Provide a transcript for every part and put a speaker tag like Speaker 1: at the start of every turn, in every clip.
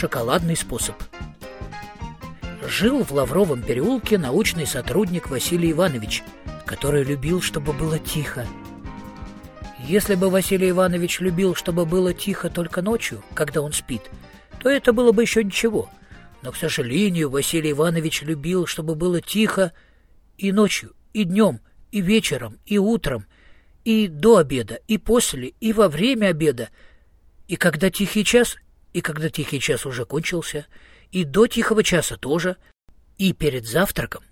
Speaker 1: Шоколадный способ. Жил в Лавровом переулке научный сотрудник Василий Иванович, который любил, чтобы было тихо. Если бы Василий Иванович любил, чтобы было тихо только ночью, когда он спит, то это было бы еще ничего. Но, к сожалению, Василий Иванович любил, чтобы было тихо и ночью, и днем, и вечером, и утром, и до обеда, и после, и во время обеда, и когда тихий час, и когда тихий час уже кончился, и до тихого часа тоже, и перед завтраком,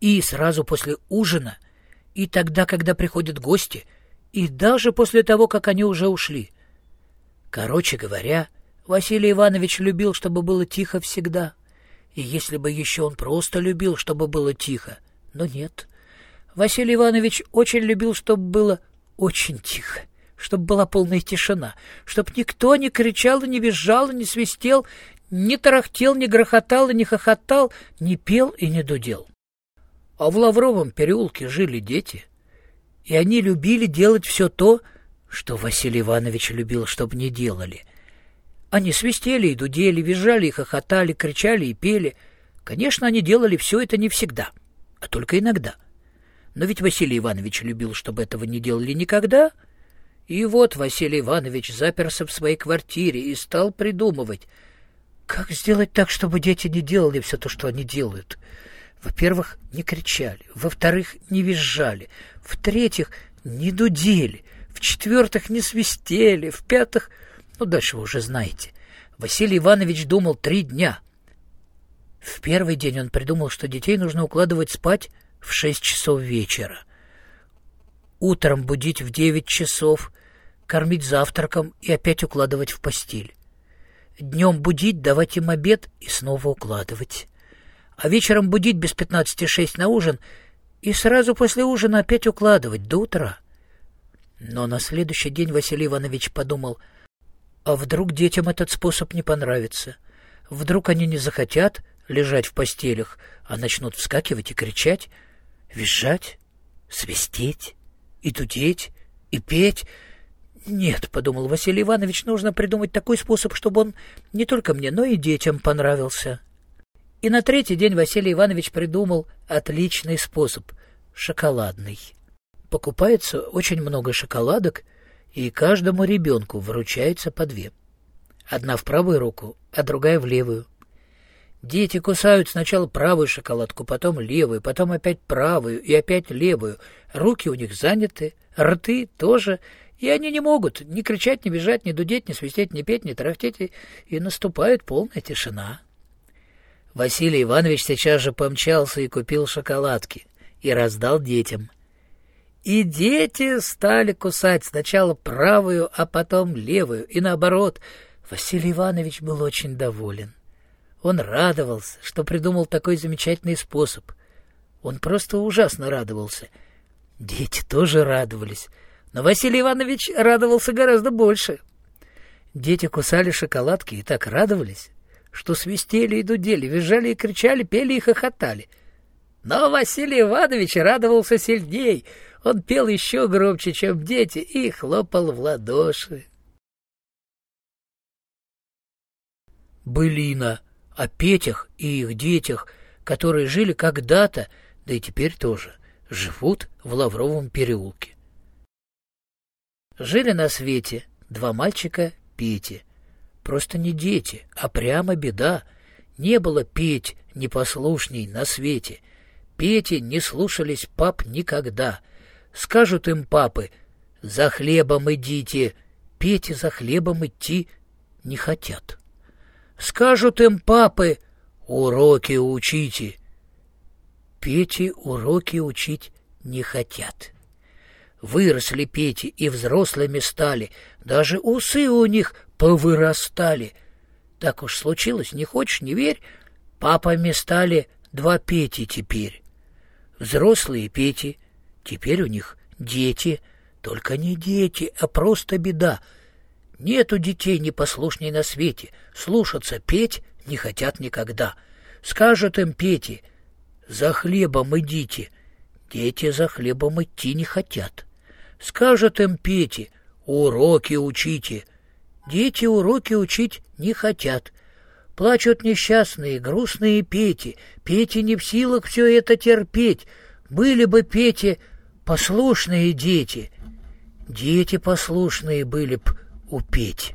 Speaker 1: и сразу после ужина, и тогда, когда приходят гости, и даже после того, как они уже ушли. Короче говоря, Василий Иванович любил, чтобы было тихо всегда. И если бы еще он просто любил, чтобы было тихо, но нет. Василий Иванович очень любил, чтобы было очень тихо чтобы была полная тишина, чтобы никто не кричал и не визжал и не свистел, не тарахтел, не грохотал и не хохотал, не пел и не дудел. А в Лавровом переулке жили дети, и они любили делать все то, что Василий Иванович любил, чтобы не делали. Они свистели и дудели, визжали и хохотали, кричали и пели. Конечно, они делали все это не всегда, а только иногда. Но ведь Василий Иванович любил, чтобы этого не делали никогда — и вот Василий Иванович заперся в своей квартире и стал придумывать, как сделать так, чтобы дети не делали все то, что они делают. Во-первых, не кричали, во-вторых, не визжали, в-третьих, не дудели, в-четвертых, не свистели, в-пятых, ну, дальше вы уже знаете. Василий Иванович думал три дня. В первый день он придумал, что детей нужно укладывать спать в шесть часов вечера — утром будить в девять часов, кормить завтраком и опять укладывать в постель. Днем будить, давать им обед и снова укладывать. А вечером будить без пятнадцати шесть на ужин и сразу после ужина опять укладывать до утра. Но на следующий день Василий Иванович подумал, а вдруг детям этот способ не понравится? Вдруг они не захотят лежать в постелях, а начнут вскакивать и кричать, визжать, свистеть? И тутеть, и петь. Нет, — подумал Василий Иванович, — нужно придумать такой способ, чтобы он не только мне, но и детям понравился. И на третий день Василий Иванович придумал отличный способ — шоколадный. Покупается очень много шоколадок, и каждому ребенку вручается по две. Одна в правую руку, а другая в левую. Дети кусают сначала правую шоколадку, потом левую, потом опять правую и опять левую. Руки у них заняты, рты тоже, и они не могут ни кричать, ни бежать, ни дудеть, ни свистеть, ни петь, ни тарахтеть, и наступает полная тишина. Василий Иванович сейчас же помчался и купил шоколадки и раздал детям. И дети стали кусать сначала правую, а потом левую, и наоборот. Василий Иванович был очень доволен. Он радовался, что придумал такой замечательный способ. Он просто ужасно радовался. Дети тоже радовались, но Василий Иванович радовался гораздо больше. Дети кусали шоколадки и так радовались, что свистели и дудели, визжали и кричали, пели и хохотали. Но Василий Иванович радовался сильней. Он пел еще громче, чем дети, и хлопал в ладоши. Былина о Петях и их детях, которые жили когда-то, да и теперь тоже, живут в Лавровом переулке. Жили на свете два мальчика Пети. Просто не дети, а прямо беда. Не было Петь непослушней на свете. Пети не слушались пап никогда. Скажут им папы, за хлебом идите. Пети за хлебом идти не хотят. Скажут им папы, уроки учите. Пети уроки учить не хотят. Выросли Пети и взрослыми стали, даже усы у них повырастали. Так уж случилось, не хочешь, не верь, папами стали два Пети теперь. Взрослые Пети, теперь у них дети, только не дети, а просто беда — Нету детей непослушней на свете, слушаться петь не хотят никогда. Скажут им Пети, за хлебом идите. Дети за хлебом идти не хотят. Скажут им Пети, уроки учите. Дети уроки учить не хотят. Плачут несчастные, грустные Пети. Пети не в силах все это терпеть. Были бы Пети послушные дети. Дети послушные были б у Пети.